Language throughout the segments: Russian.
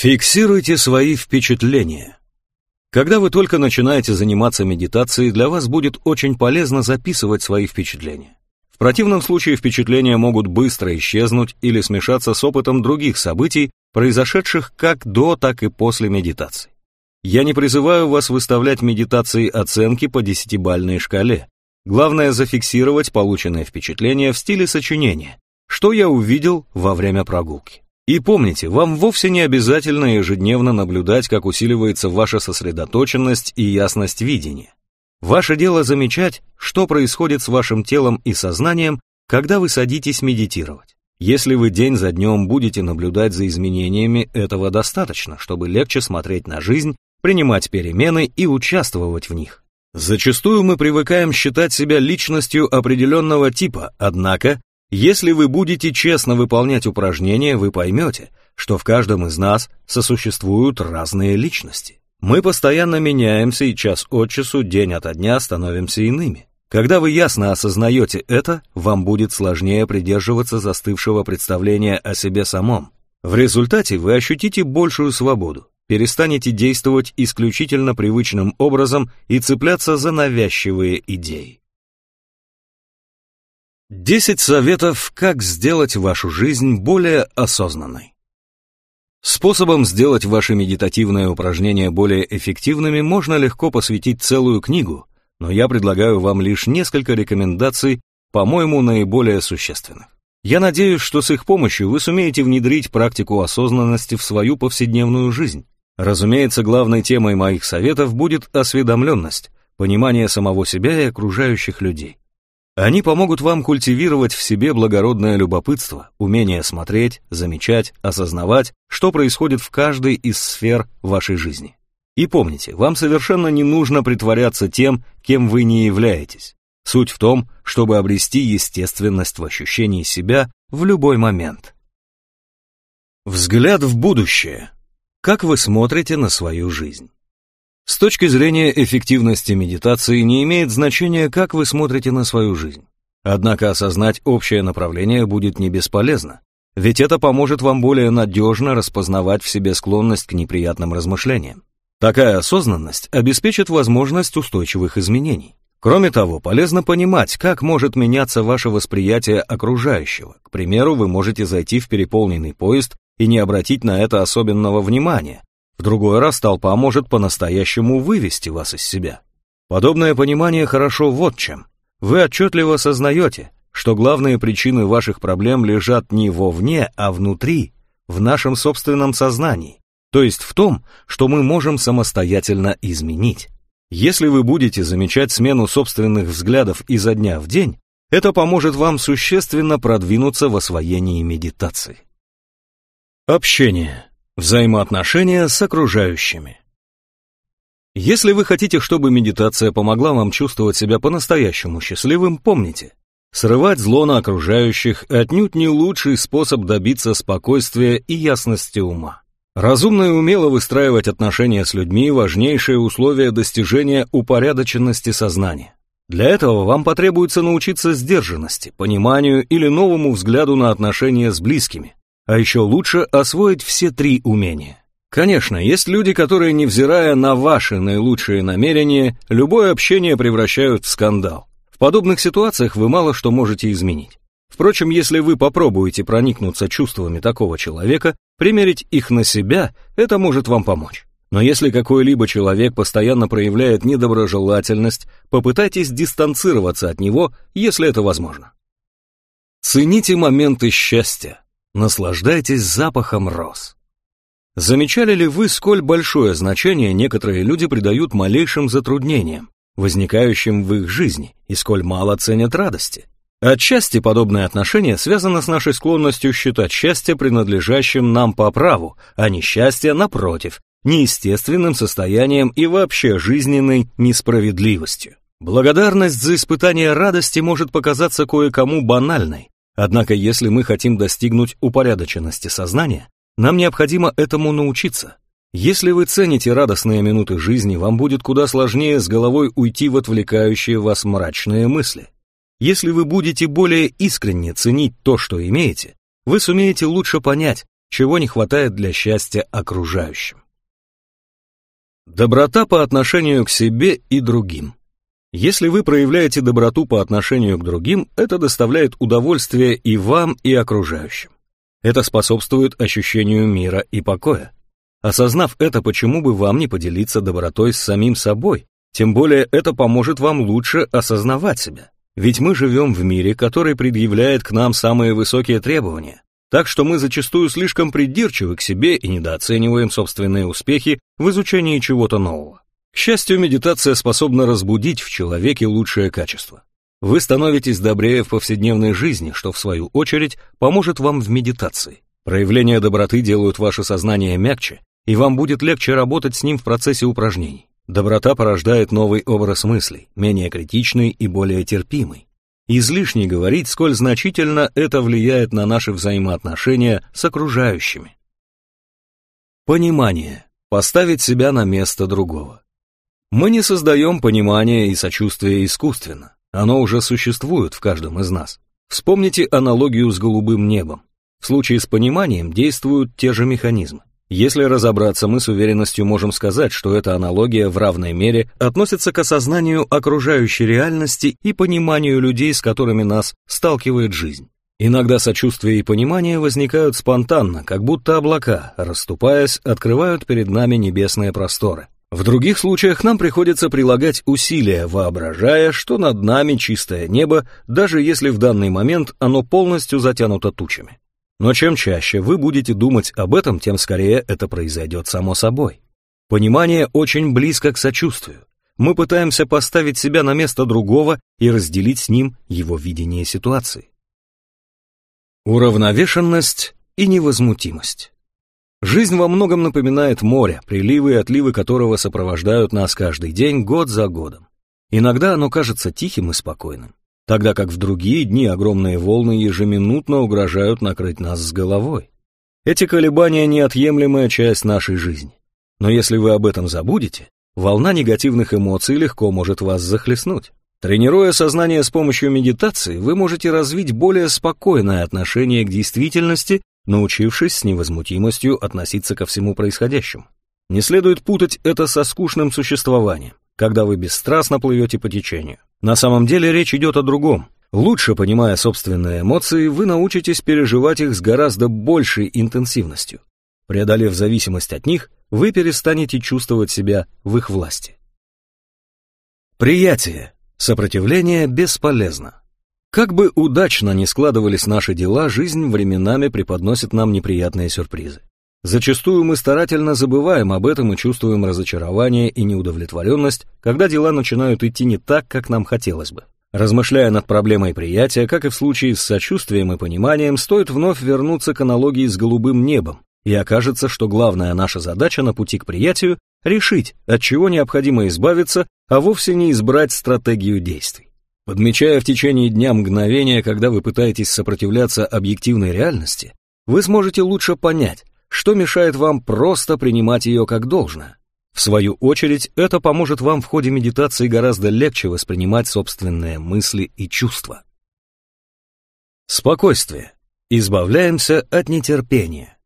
Фиксируйте свои впечатления. Когда вы только начинаете заниматься медитацией, для вас будет очень полезно записывать свои впечатления. В противном случае впечатления могут быстро исчезнуть или смешаться с опытом других событий, произошедших как до, так и после медитации. Я не призываю вас выставлять медитации оценки по десятибальной шкале. Главное зафиксировать полученное впечатление в стиле сочинения, что я увидел во время прогулки. И помните, вам вовсе не обязательно ежедневно наблюдать, как усиливается ваша сосредоточенность и ясность видения. Ваше дело замечать, что происходит с вашим телом и сознанием, когда вы садитесь медитировать. Если вы день за днем будете наблюдать за изменениями, этого достаточно, чтобы легче смотреть на жизнь, принимать перемены и участвовать в них. Зачастую мы привыкаем считать себя личностью определенного типа, однако если вы будете честно выполнять упражнения, вы поймете, что в каждом из нас сосуществуют разные личности. Мы постоянно меняемся и час от часу, день ото дня становимся иными. Когда вы ясно осознаете это, вам будет сложнее придерживаться застывшего представления о себе самом. В результате вы ощутите большую свободу, перестанете действовать исключительно привычным образом и цепляться за навязчивые идеи. 10 советов, как сделать вашу жизнь более осознанной. Способом сделать ваши медитативные упражнения более эффективными можно легко посвятить целую книгу, но я предлагаю вам лишь несколько рекомендаций, по-моему, наиболее существенных. Я надеюсь, что с их помощью вы сумеете внедрить практику осознанности в свою повседневную жизнь. Разумеется, главной темой моих советов будет осведомленность, понимание самого себя и окружающих людей. Они помогут вам культивировать в себе благородное любопытство, умение смотреть, замечать, осознавать, что происходит в каждой из сфер вашей жизни. И помните, вам совершенно не нужно притворяться тем, кем вы не являетесь. Суть в том, чтобы обрести естественность в ощущении себя в любой момент. Взгляд в будущее. Как вы смотрите на свою жизнь? С точки зрения эффективности медитации не имеет значения, как вы смотрите на свою жизнь. Однако осознать общее направление будет не бесполезно, ведь это поможет вам более надежно распознавать в себе склонность к неприятным размышлениям. Такая осознанность обеспечит возможность устойчивых изменений. Кроме того, полезно понимать, как может меняться ваше восприятие окружающего. К примеру, вы можете зайти в переполненный поезд и не обратить на это особенного внимания, в другой раз толпа может по-настоящему вывести вас из себя. Подобное понимание хорошо вот чем. Вы отчетливо осознаете, что главные причины ваших проблем лежат не вовне, а внутри, в нашем собственном сознании, то есть в том, что мы можем самостоятельно изменить. Если вы будете замечать смену собственных взглядов изо дня в день, это поможет вам существенно продвинуться в освоении медитации. Общение. Взаимоотношения с окружающими. Если вы хотите, чтобы медитация помогла вам чувствовать себя по-настоящему счастливым, помните, срывать зло на окружающих отнюдь не лучший способ добиться спокойствия и ясности ума. Разумно и умело выстраивать отношения с людьми – важнейшее условие достижения упорядоченности сознания. Для этого вам потребуется научиться сдержанности, пониманию или новому взгляду на отношения с близкими, а еще лучше освоить все три умения. Конечно, есть люди, которые, невзирая на ваши наилучшие намерения, любое общение превращают в скандал. В подобных ситуациях вы мало что можете изменить. Впрочем, если вы попробуете проникнуться чувствами такого человека, примерить их на себя, это может вам помочь. Но если какой-либо человек постоянно проявляет недоброжелательность, попытайтесь дистанцироваться от него, если это возможно. Цените моменты счастья. Наслаждайтесь запахом роз. Замечали ли вы, сколь большое значение некоторые люди придают малейшим затруднениям, возникающим в их жизни, и сколь мало ценят радости? Отчасти подобное отношение связано с нашей склонностью считать счастье принадлежащим нам по праву, а несчастье, напротив, неестественным состоянием и вообще жизненной несправедливостью. Благодарность за испытание радости может показаться кое-кому банальной, Однако, если мы хотим достигнуть упорядоченности сознания, нам необходимо этому научиться. Если вы цените радостные минуты жизни, вам будет куда сложнее с головой уйти в отвлекающие вас мрачные мысли. Если вы будете более искренне ценить то, что имеете, вы сумеете лучше понять, чего не хватает для счастья окружающим. Доброта по отношению к себе и другим. Если вы проявляете доброту по отношению к другим, это доставляет удовольствие и вам, и окружающим. Это способствует ощущению мира и покоя. Осознав это, почему бы вам не поделиться добротой с самим собой? Тем более это поможет вам лучше осознавать себя. Ведь мы живем в мире, который предъявляет к нам самые высокие требования. Так что мы зачастую слишком придирчивы к себе и недооцениваем собственные успехи в изучении чего-то нового. К счастью, медитация способна разбудить в человеке лучшее качество. Вы становитесь добрее в повседневной жизни, что в свою очередь поможет вам в медитации. Проявления доброты делают ваше сознание мягче, и вам будет легче работать с ним в процессе упражнений. Доброта порождает новый образ мыслей, менее критичный и более терпимый. Излишне говорить, сколь значительно это влияет на наши взаимоотношения с окружающими. Понимание. Поставить себя на место другого. Мы не создаем понимание и сочувствие искусственно. Оно уже существует в каждом из нас. Вспомните аналогию с голубым небом. В случае с пониманием действуют те же механизмы. Если разобраться, мы с уверенностью можем сказать, что эта аналогия в равной мере относится к осознанию окружающей реальности и пониманию людей, с которыми нас сталкивает жизнь. Иногда сочувствие и понимание возникают спонтанно, как будто облака, расступаясь, открывают перед нами небесные просторы. В других случаях нам приходится прилагать усилия, воображая, что над нами чистое небо, даже если в данный момент оно полностью затянуто тучами. Но чем чаще вы будете думать об этом, тем скорее это произойдет само собой. Понимание очень близко к сочувствию. Мы пытаемся поставить себя на место другого и разделить с ним его видение ситуации. Уравновешенность и невозмутимость. Жизнь во многом напоминает море, приливы и отливы которого сопровождают нас каждый день, год за годом. Иногда оно кажется тихим и спокойным, тогда как в другие дни огромные волны ежеминутно угрожают накрыть нас с головой. Эти колебания – неотъемлемая часть нашей жизни. Но если вы об этом забудете, волна негативных эмоций легко может вас захлестнуть. Тренируя сознание с помощью медитации, вы можете развить более спокойное отношение к действительности научившись с невозмутимостью относиться ко всему происходящему. Не следует путать это со скучным существованием, когда вы бесстрастно плывете по течению. На самом деле речь идет о другом. Лучше понимая собственные эмоции, вы научитесь переживать их с гораздо большей интенсивностью. Преодолев зависимость от них, вы перестанете чувствовать себя в их власти. Приятие. Сопротивление бесполезно. Как бы удачно ни складывались наши дела, жизнь временами преподносит нам неприятные сюрпризы. Зачастую мы старательно забываем об этом и чувствуем разочарование и неудовлетворенность, когда дела начинают идти не так, как нам хотелось бы. Размышляя над проблемой приятия, как и в случае с сочувствием и пониманием, стоит вновь вернуться к аналогии с голубым небом, и окажется, что главная наша задача на пути к приятию — решить, от чего необходимо избавиться, а вовсе не избрать стратегию действий. Подмечая в течение дня мгновения, когда вы пытаетесь сопротивляться объективной реальности, вы сможете лучше понять, что мешает вам просто принимать ее как должное. В свою очередь, это поможет вам в ходе медитации гораздо легче воспринимать собственные мысли и чувства. Спокойствие. Избавляемся от нетерпения.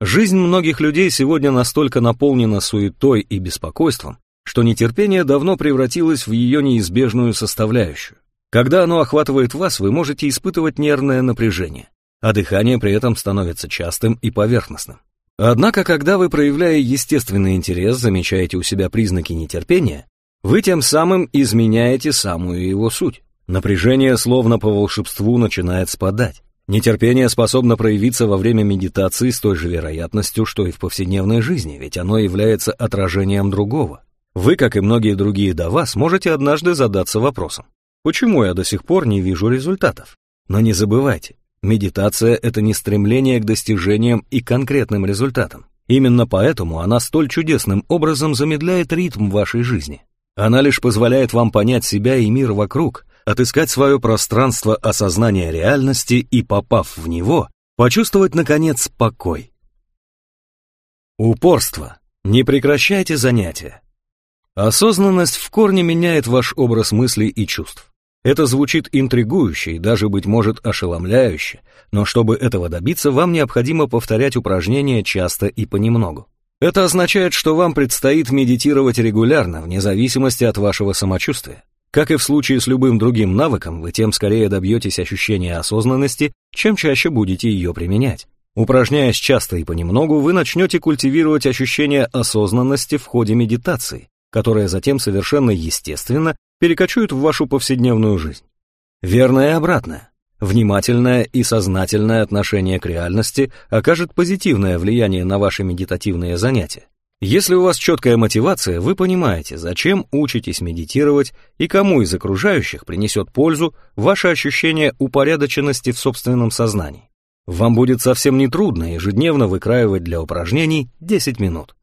Жизнь многих людей сегодня настолько наполнена суетой и беспокойством, что нетерпение давно превратилось в ее неизбежную составляющую. Когда оно охватывает вас, вы можете испытывать нервное напряжение, а дыхание при этом становится частым и поверхностным. Однако, когда вы, проявляя естественный интерес, замечаете у себя признаки нетерпения, вы тем самым изменяете самую его суть. Напряжение, словно по волшебству, начинает спадать. Нетерпение способно проявиться во время медитации с той же вероятностью, что и в повседневной жизни, ведь оно является отражением другого. Вы, как и многие другие до вас, можете однажды задаться вопросом, почему я до сих пор не вижу результатов? Но не забывайте, медитация — это не стремление к достижениям и конкретным результатам. Именно поэтому она столь чудесным образом замедляет ритм вашей жизни. Она лишь позволяет вам понять себя и мир вокруг, отыскать свое пространство осознания реальности и, попав в него, почувствовать, наконец, покой. Упорство. Не прекращайте занятия. Осознанность в корне меняет ваш образ мыслей и чувств. Это звучит интригующе и даже, быть может, ошеломляюще, но чтобы этого добиться, вам необходимо повторять упражнения часто и понемногу. Это означает, что вам предстоит медитировать регулярно, вне зависимости от вашего самочувствия. Как и в случае с любым другим навыком, вы тем скорее добьетесь ощущения осознанности, чем чаще будете ее применять. Упражняясь часто и понемногу, вы начнете культивировать ощущение осознанности в ходе медитации, которое затем совершенно естественно перекочует в вашу повседневную жизнь. Верное и обратное. Внимательное и сознательное отношение к реальности окажет позитивное влияние на ваши медитативные занятия. Если у вас четкая мотивация, вы понимаете, зачем учитесь медитировать и кому из окружающих принесет пользу ваше ощущение упорядоченности в собственном сознании. Вам будет совсем нетрудно ежедневно выкраивать для упражнений 10 минут.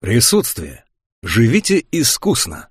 Присутствие. Живите искусно.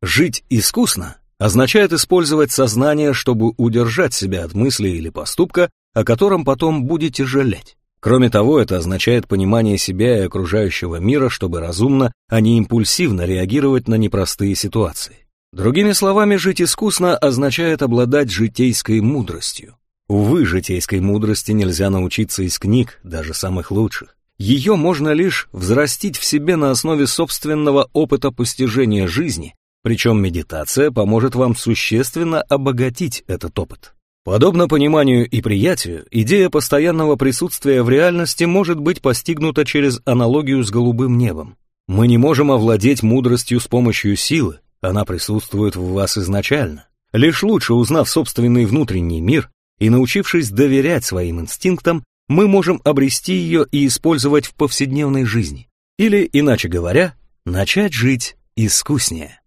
Жить искусно означает использовать сознание, чтобы удержать себя от мысли или поступка, о котором потом будете жалеть. Кроме того, это означает понимание себя и окружающего мира, чтобы разумно, а не импульсивно реагировать на непростые ситуации. Другими словами, жить искусно означает обладать житейской мудростью. Увы, житейской мудрости нельзя научиться из книг, даже самых лучших. Ее можно лишь взрастить в себе на основе собственного опыта постижения жизни, причем медитация поможет вам существенно обогатить этот опыт. Подобно пониманию и приятию, идея постоянного присутствия в реальности может быть постигнута через аналогию с голубым небом. Мы не можем овладеть мудростью с помощью силы, она присутствует в вас изначально. Лишь лучше узнав собственный внутренний мир, и научившись доверять своим инстинктам, мы можем обрести ее и использовать в повседневной жизни. Или, иначе говоря, начать жить искуснее.